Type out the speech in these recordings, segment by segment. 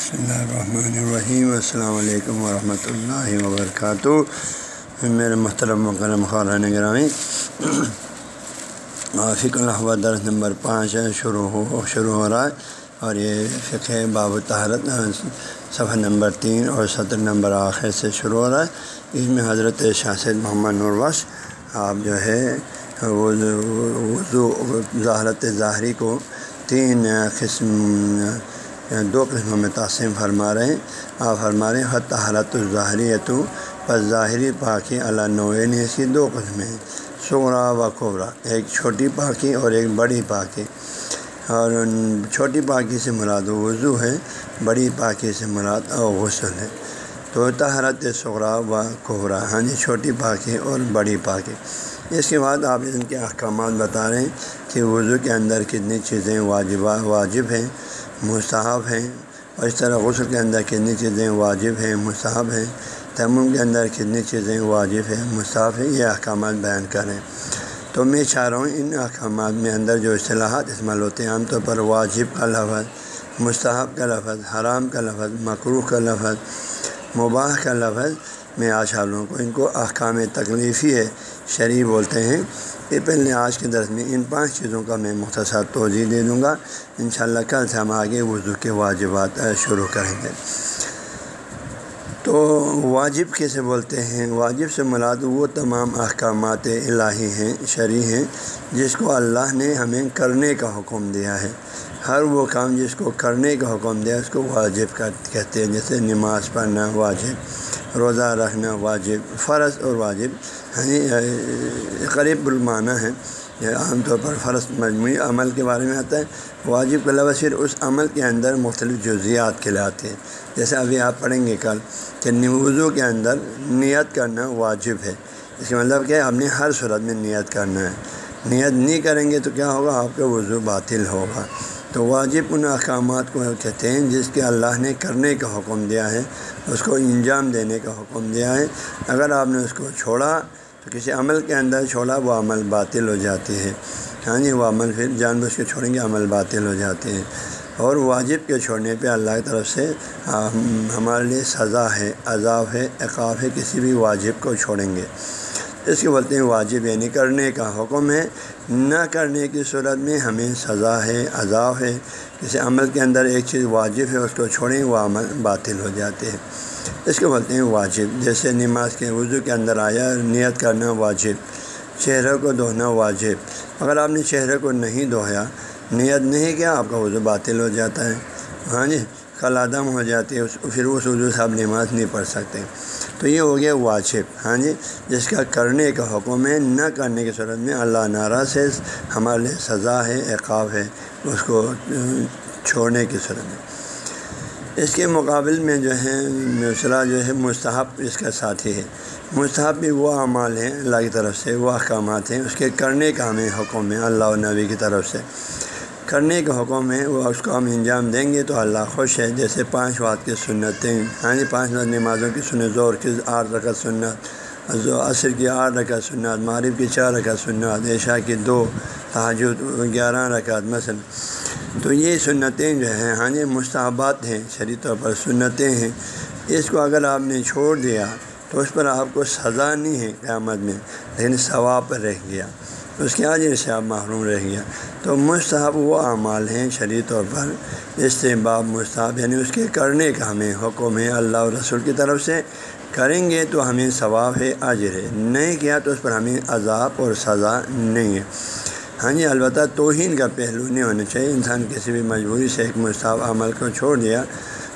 بسم اللہ الرحمن الرحیم، السلام علیکم ورحمۃ اللہ وبرکاتہ۔ میرے محترم مکرم خارن گرامی فک الحبہ درس نمبر پانچ شروع ہو شروع ہو رہا ہے۔ اور یہ فقہ باب تحرت صفحہ نمبر تین اور سطر نمبر آخر سے شروع ہو رہا ہے۔ اس میں حضرت شاست محمد نورواش آپ جو ہے وضو، ظاہرت ظاہری کو تین قسم دو قسموں میں تقسیم فرما رہے ہیں۔ آپ فرما رہے ہیں حت حالت الظاہری تو بس ظاہری پاکی اللہ نوین اس کی دو قسمیں ہیں، سغرا و قبرا ایک چھوٹی پاکی اور ایک بڑی پاکی۔ اور چھوٹی پاکی سے مراد وضو ہے، بڑی پاکی سے مراد غسل ہے۔ تو تحرت سغرا و قبرا ہاں جی چھوٹی پاکی اور بڑی پاکی۔ اس کے بعد آپ ان کے احکامات بتا رہے ہیں کہ وضو کے اندر کتنی چیزیں واجبہ، واجب ہیں۔ مصحب ہیں۔ اور اس طرح غسل کے اندر کتنی چیزیں واجب ہیں مصحب ہیں۔ تیمم کے اندر کتنی چیزیں واجب ہیں مصحف ہیں، یہ احکامات بیان کریں۔ تو میں چاہ رہا ہوں ان احکامات میں اندر جو اصطلاحات استعمال ہوتے ہیں، عام طور پر واجب کا لفظ، مستحب کا لفظ، حرام کا لفظ مقروح کا لفظ، مباح کا لفظ میں آج لوگوں کو ان کو احکام تکلیفی ہے شریع بولتے ہیں۔ یہ پہلے آج کے درس میں ان پانچ چیزوں کا میں مختصر توضیع دے دوں گا۔ انشاءاللہ کل سے ہم آگے وضو کے واجبات شروع کریں گے۔ تو واجب کیسے بولتے ہیں؟ واجب سے مراد وہ تمام احکامات الہی ہیں شرعی ہیں، جس کو اللہ نے ہمیں کرنے کا حکم دیا ہے۔ ہر وہ کام جس کو کرنے کا حکم دیا اس کو واجب کہتے ہیں، جیسے نماز پڑھنا واجب۔ روزہ رکھنا واجب، فرض اور واجب یعنی، قریب المعنی ہے۔ یہ عام طور پر فرض مجموعی عمل کے بارے میں آتا ہے۔ واجب کا لفظ صرف اس عمل کے اندر مختلف جزیات کھلاتے ہیں جیسے ابھی آپ پڑھیں گے کل کہ وضو کے اندر نیت کرنا واجب ہے۔ اس کا مطلب کہ آپ نے ہر صورت میں نیت کرنا ہے۔ نیت نہیں کریں گے تو کیا ہوگا؟ آپ کا وضو باطل ہوگا۔ تو واجب ان احکامات کو کہتے ہیں جس کے اللہ نے کرنے کا حکم دیا ہے، اس کو انجام دینے کا حکم دیا ہے۔ اگر آپ نے اس کو چھوڑا تو کسی عمل کے اندر چھوڑا، وہ عمل باطل ہو جاتی ہے ہاں جی وہ عمل پھر جان بوجھ کے چھوڑیں گے، عمل باطل ہو جاتے ہیں۔ اور واجب کے چھوڑنے پہ اللہ کی طرف سے ہمارے لیے سزا ہے، عذاب ہے، عقاب ہے، کسی بھی واجب کو چھوڑیں گے۔ اس کے بولتے ہیں واجب یعنی کرنے کا حکم ہے۔ نہ کرنے کی صورت میں ہمیں سزا ہے، عذاب ہے۔ کسی عمل کے اندر ایک چیز واجب ہے، اس کو چھوڑیں، وہ عمل باطل ہو جاتے ہیں۔ اس کو بولتے ہیں واجب۔ جیسے نماز کے وضو کے اندر آیا، نیت کرنا واجب، چہرے کو دھونا واجب۔ اگر آپ نے چہرے کو نہیں دھویا، نیت نہیں کیا، آپ کا وضو باطل ہو جاتا ہے۔ ہاں جی کل عدم ہو جاتی ہے پھر اس وضو سے آپ نماز نہیں پڑھ سکتے۔ تو یہ ہو گیا، واجب۔ ہاں جی؟ جس کا کرنے کا حکم ہے، نہ کرنے کی صورت میں اللہ ناراض ہے، ہمارے لیے سزا ہے، عقاب ہے، اس کو چھوڑنے کی صورت میں۔ اس کے مقابل میں جو ہے مسئلہ جو ہے، مستحب اس کا ساتھی ہے۔ مستحب بھی وہ اعمال ہیں، اللہ کی طرف سے، وہ احکامات ہیں، اس کے کرنے کا ہمیں حکم ہے، اللہ نبی کی طرف سے۔ کرنے کا حکم ہے وہ اس کو ہم انجام دیں گے تو اللہ خوش ہے۔ جیسے پانچ وات کی سنتیں ہاں جی پانچ وقت نمازوں کی سنت زور کی آٹھ رکعت سنت، عصر کی آٹھ رکعت سنت معرف کی چار رکعت سنت، عشاء کی دو تحجد گیارہ رکعت مثلا۔ تو یہ سنتیں جو ہیں ہاں جی مستحبات ہیں، شریع طور پر سنتیں ہیں۔ اس کو اگر آپ نے چھوڑ دیا تو اس پر آپ کو سزا نہیں ہے قیامت میں، لیکن ثواب پر رہ گیا۔ اس کے آج سے آپ محروم رہ گیا۔ تو مستحب وہ اعمال ہیں شرعی طور پر استحباب، مستحب یعنی اس کے کرنے کا ہمیں حکم ہے۔ اللہ اور رسول کی طرف سے کریں گے تو ہمیں ثواب ہے، اجر ہے۔ نہیں کیا تو اس پر ہمیں عذاب اور سزا نہیں ہے۔ ہاں جی البتہ توہین کا پہلو نہیں ہونا چاہیے۔ انسان کسی بھی مجبوری سے ایک مستحب عمل کو چھوڑ دیا۔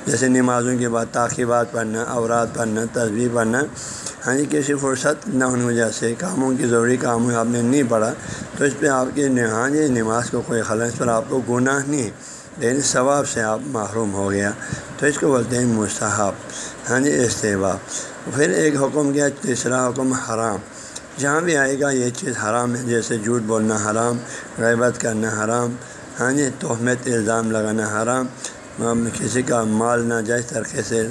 جیسے نمازوں کے بعد تاخیبات پڑھنا، اورات پڑھنا تصویر پڑھنا ہاں جی کسی فرصت؟ نہ ہونے وجہ سے کاموں کی ضروری کام آپ نے نہیں پڑھا، تو اس پہ آپ کے ہاں جی نماز کو کوئی خلا، اس پر آپ کو گناہ نہیں، لیکن ثواب سے آپ محروم ہو گیا، تو اس کو بولتے ہیں مستحب ہاں جی استحباب۔ پھر ایک حکم کیا، تیسرا حکم حرام۔ جہاں بھی آئے گا، یہ چیز حرام ہے، جیسے جھوٹ بولنا حرام، غیبت کرنا حرام ہاں جی تہمت، الزام لگانا حرام کسی کا مال ناجائز طریقے سے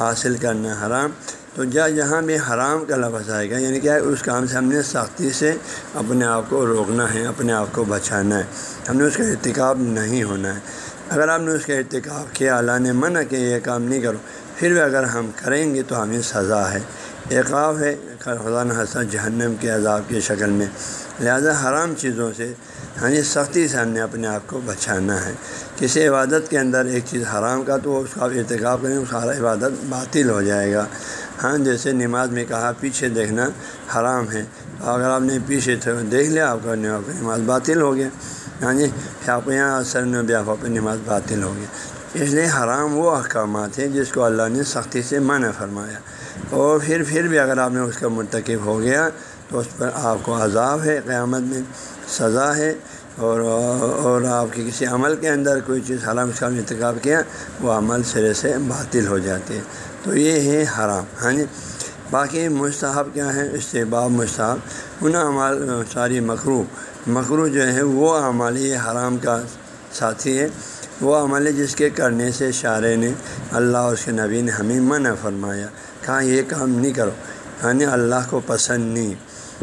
حاصل کرنا حرام تو جہاں جہاں بھی حرام کا لفظ آئے گا؟ یعنی کیا اس کام سے ہم نے سختی سے اپنے آپ کو روکنا ہے، اپنے آپ کو بچانا ہے؟ ہم نے اس کا ارتکاب نہیں ہونا ہے۔ اگر آپ نے اس کا ارتکاب کیا، اللہ نے منع کہ یہ کام نہیں کرو۔ پھر بھی اگر ہم کریں گے تو ہمیں سزا ہے۔ ایقاف ہے خدا حسن جہنم کے عذاب کی شکل میں۔ لہذا حرام چیزوں سے ہاں جی سختی سے ہم نے اپنے آپ کو بچانا ہے۔ کسی عبادت کے اندر ایک چیز حرام کا تو اس کا ارتکاب کریں، اس عبادت باطل ہو جائے گا۔ ہاں جیسے نماز میں کہا، پیچھے دیکھنا حرام ہے۔ اگر آپ نے پیچھے دیکھ لیا آپ کا نماز باطل ہو گیا۔ ہاں جی آپ یہاں اثر بیافا پہ نماز باطل ہو گیا۔ اس لیے حرام وہ احکامات ہیں جس کو اللہ نے سختی سے منع فرمایا۔ اور پھر پھر بھی اگر آپ نے اس کا مرتکب ہو گیا، تو اس پر آپ کو عذاب ہے، قیامت میں سزا ہے۔ اور اور آپ کے کسی عمل کے اندر کوئی چیز حرام، اس کا انتخاب کیا، وہ عمل سرے سے باطل ہو جاتی ہے تو یہ ہے حرام ہاں جی؟ باقی مستحب کیا ہے استحباب، مستحب۔ ان اعمال، ساری مکرو مکرو جو ہے وہ عمل یہ حرام کا ساتھی ہے۔ وہ عمل ہے جس کے کرنے سے شاعر نے اللہ اور اس کے نبی نے ہمیں منع فرمایا۔ کہا یہ کام نہیں کرو یعنی اللہ کو پسند نہیں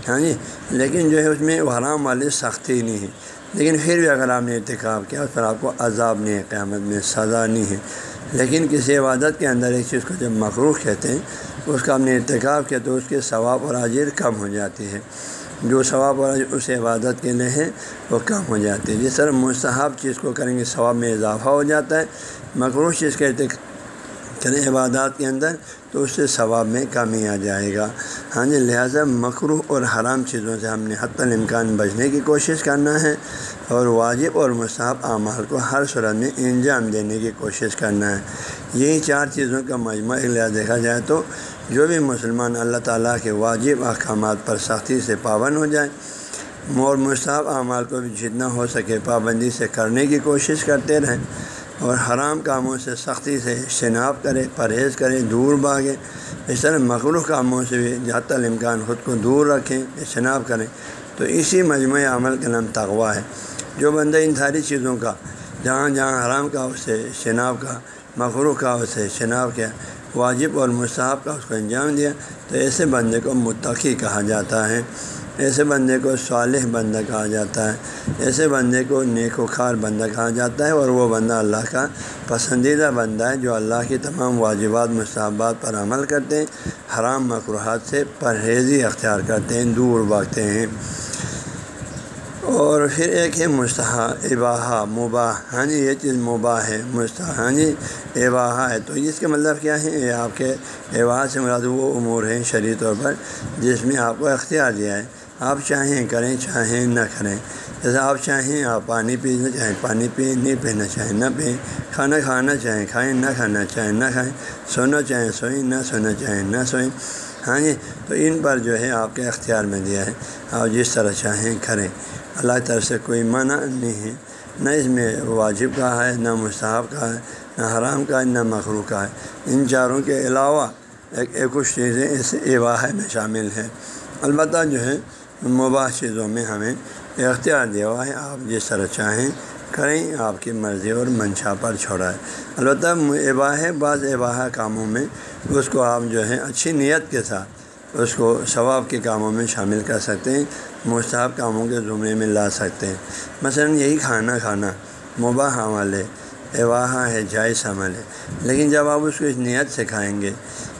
ہاں جی لیکن جو ہے اس میں حرام والی سختی نہیں ہے۔ لیکن پھر بھی اگر آپ نے ارتکاب کیا اس پر آپ کو عذاب نہیں ہے، قیامت میں سزا نہیں ہے۔ لیکن کسی عبادت کے اندر ایک چیز کو جب مخروق کہتے ہیں، اس کا آپ نے ارتکاب کیا تو اس کے ثواب اور عاجر کم ہو جاتی ہے جو ثواب اور اس عبادت کے لیے ہے وہ کم ہو جاتی ہے جس طرح مستحب چیز کو کریں گے، ثواب میں اضافہ ہو جاتا ہے۔ مخروط چیز کے کریں عبادات کے اندر، تو اس سے ثواب میں کمی آ جائے گا۔ ہاں جی لہٰذا مکرو اور حرام چیزوں سے ہم نے حتی الامکان بچنے کی کوشش کرنا ہے اور واجب اور مصحف اعمال کو ہر صورت میں انجام دینے کی کوشش کرنا ہے۔ یہی چار چیزوں کا مجموعہ لحاظ دیکھا جائے تو جو بھی مسلمان اللہ تعالیٰ کے واجب احکامات پر سختی سے پابند ہو جائیں اور مصحف اعمال کو بھی جتنا ہو سکے پابندی سے کرنے کی کوشش کرتے رہیں اور حرام کاموں سے سختی سے اجتناب کرے پرہیز کرے دور بھاگیں۔ اس طرح مغروح کاموں سے بھی جہت الامکان خود کو دور رکھیں اجتناب کریں۔ تو اسی مجموعہ عمل کا نام تغوا ہے۔ جو بندہ ان ساری چیزوں کا، جہاں جہاں حرام کا اس سے اجتناب کا مغروح کا اسے اجتناب کیا واجب اور مصحف کا اس کو انجام دیا، تو ایسے بندے کو متقی کہا جاتا ہے۔ ایسے بندے کو صالح بندہ کہا جاتا ہے۔ ایسے بندے کو نیک و خار بندہ کہا جاتا ہے اور وہ بندہ اللہ کا پسندیدہ بندہ ہے جو اللہ کی تمام واجبات مصحبات پر عمل کرتے ہیں، حرام مقروحات سے پرہیزی اختیار کرتے ہیں، دور بھاگتے ہیں۔ اور پھر ایک ہے مستحا اباہا مباح۔ ہاں جی یہ چیز مباح ہے مستح ہاں جی اباہا ہے۔ تو اس کا مطلب کیا ہے؟ یہ آپ کے اباہ سے مراد وہ امور ہیں شرعی طور پر جس میں آپ کو اختیار دیا ہے۔ آپ چاہیں کریں، چاہیں نہ کریں۔ جیسے آپ چاہیں آپ پانی پینا چاہیں، پانی پئیں نہیں پینا چاہیں، نہ پئیں کھانا کھانا چاہیں، کھائیں، نہ کھانا چاہیں، نہ کھائیں۔ سونا چاہیں، سوئیں، نہ سونا چاہیں، نہ سوئیں۔ ہاں جی تو ان پر جو ہے آپ کے اختیار میں دیا ہے۔ آپ جس طرح چاہیں کریں۔ اللہ کی طرف سے کوئی منع نہیں ہے، نہ اس میں واجب کا ہے، نہ مصحف کا ہے، نہ حرام کا ہے، نہ مخروع کا ہے۔ ان چاروں کے علاوہ ایک ایک کچھ چیزیں اس ایواہ میں شامل ہیں۔ البتہ جو ہے، مباح چیزوں میں ہمیں اختیار دیا ہوا ہے، آپ جس طرح چاہیں کریں، آپ کی مرضی اور منشا پر چھوڑا ہے۔ البتہ اباہ بعض اباہ کاموں میں اس کو آپ جو ہے اچھی نیت کے ساتھ اس کو ثواب کے کاموں میں شامل کر سکتے ہیں۔ مستحب کاموں کے زمرے میں لا سکتے ہیں۔ مثلا یہی کھانا کھانا، مباح عمل ہے ہے، جائز عمل ہے۔ لیکن جب آپ اس کو اس نیت سے کھائیں گے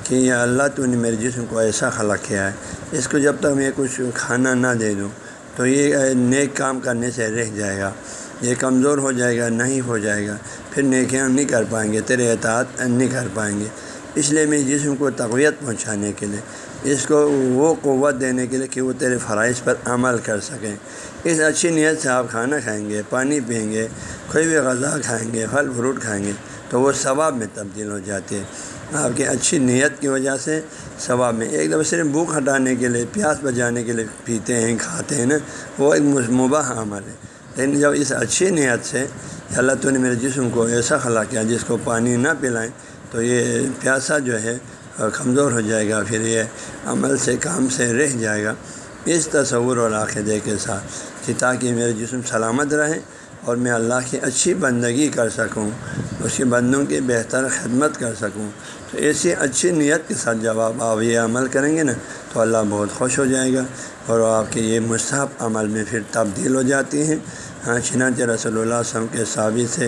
کہ یا اللہ تو نے میرے جسم کو ایسا خلق کیا ہے، اس کو جب تک میں کچھ کھانا نہ دے دوں تو یہ نیک کام کرنے سے رہ جائے گا۔ یہ کمزور ہو جائے گا، نہیں ہو جائے گا۔ پھر نیکیاں نہیں کر پائیں گے، تیرے اطاعت نہیں کر پائیں گے۔ اس لیے میں جسم کو تقویت پہنچانے کے لیے، اس کو وہ قوت دینے کے لیے کہ وہ تیرے فرائض پر عمل کر سکیں۔ اس اچھی نیت سے آپ کھانا کھائیں گے، پانی پئیں گے، کوئی بھی غذا کھائیں گے، پھل فروٹ کھائیں گے، تو وہ ثواب میں تبدیل ہو جاتی ہے آپ کی اچھی نیت کی وجہ سے ثواب میں ایک دفعہ صرف بھوک ہٹانے کے لیے، پیاس بجانے کے لیے پیتے ہیں، کھاتے ہیں نا، وہ ایک مباح عمل ہے۔ لیکن جب اس اچھی نیت سے اللہ تو نے میرے جسم کو ایسا خلا کیا جس کو پانی نہ پلائیں تو یہ پیاسا جو ہے کمزور ہو جائے گا، پھر یہ عمل سے، کام سے رہ جائے گا۔ اس تصور اور عقیدے کے ساتھ، کہ تاکہ میرے جسم سلامت رہے اور میں اللہ کی اچھی بندگی کر سکوں، اس کے بندوں کی بہتر خدمت کر سکوں۔ تو ایسی اچھی نیت کے ساتھ جب آپ آپ یہ عمل کریں گے نا، تو اللہ بہت خوش ہو جائے گا اور آپ کے یہ مصحف عمل میں پھر تبدیل ہو جاتی ہیں۔ ہاں چنانچہ رسول اللہ وسلم کے صابی سے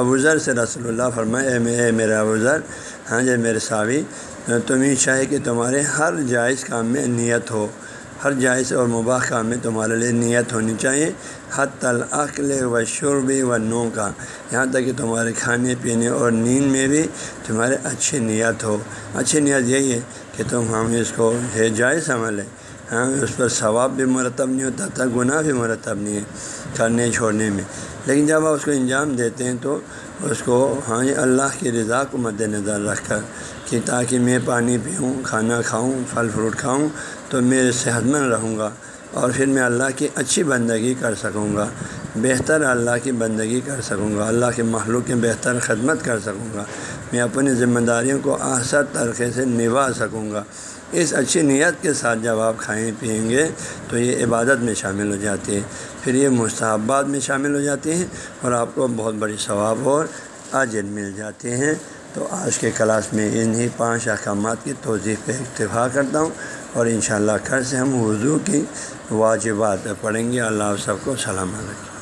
ابوذر سے رسول اللہ فرمائے، اے اے میرا ابوذر ہاں جی میرے صابی تم ہی چاہے کہ تمہارے ہر جائز کام میں نیت ہو، ہر جائز اور مباح کام میں تمہارے لیے نیت ہونی چاہیے حت تلعقل و شرب و نو کا، یہاں تک کہ تمہارے کھانے پینے اور نیند میں بھی تمہارے اچھی نیت ہو۔ اچھی نیت یہی ہے کہ تم ہم اس کو ہے جائز عمل ہے۔ ہاں اس پر ثواب بھی مرتب نہیں ہوتا تھا گناہ بھی مرتب نہیں ہے، کرنے چھوڑنے میں۔ لیکن جب آپ اس کو انجام دیتے ہیں تو اس کو ہاں جی، اللہ کی رضا کو مد نظر رکھ کر کہ تاکہ میں پانی پیوں، کھانا کھاؤں، پھل فروٹ کھاؤں، تو میں صحت مند رہوں گا اور پھر میں اللہ کی اچھی بندگی کر سکوں گا، بہتر اللہ کی بندگی کر سکوں گا، اللہ کے مخلوق کی بہتر خدمت کر سکوں گا۔ میں اپنی ذمہ داریوں کو آسر طریقے سے نبھا سکوں گا۔ اس اچھی نیت کے ساتھ جب آپ کھائیں پئیں گے تو یہ عبادت میں شامل ہو جاتی ہے پھر یہ مستحبات میں شامل ہو جاتی ہیں اور آپ کو بہت بڑی ثواب اور عاجر مل جاتے ہیں۔ تو آج کے کلاس میں انہی پانچ احکامات کی توضیع پہ اتفاق کرتا ہوں اور انشاءاللہ شاء اللہ سے ہم وضو کی واجبات پڑھیں گے۔ اللہ سب کو سلام علیکم۔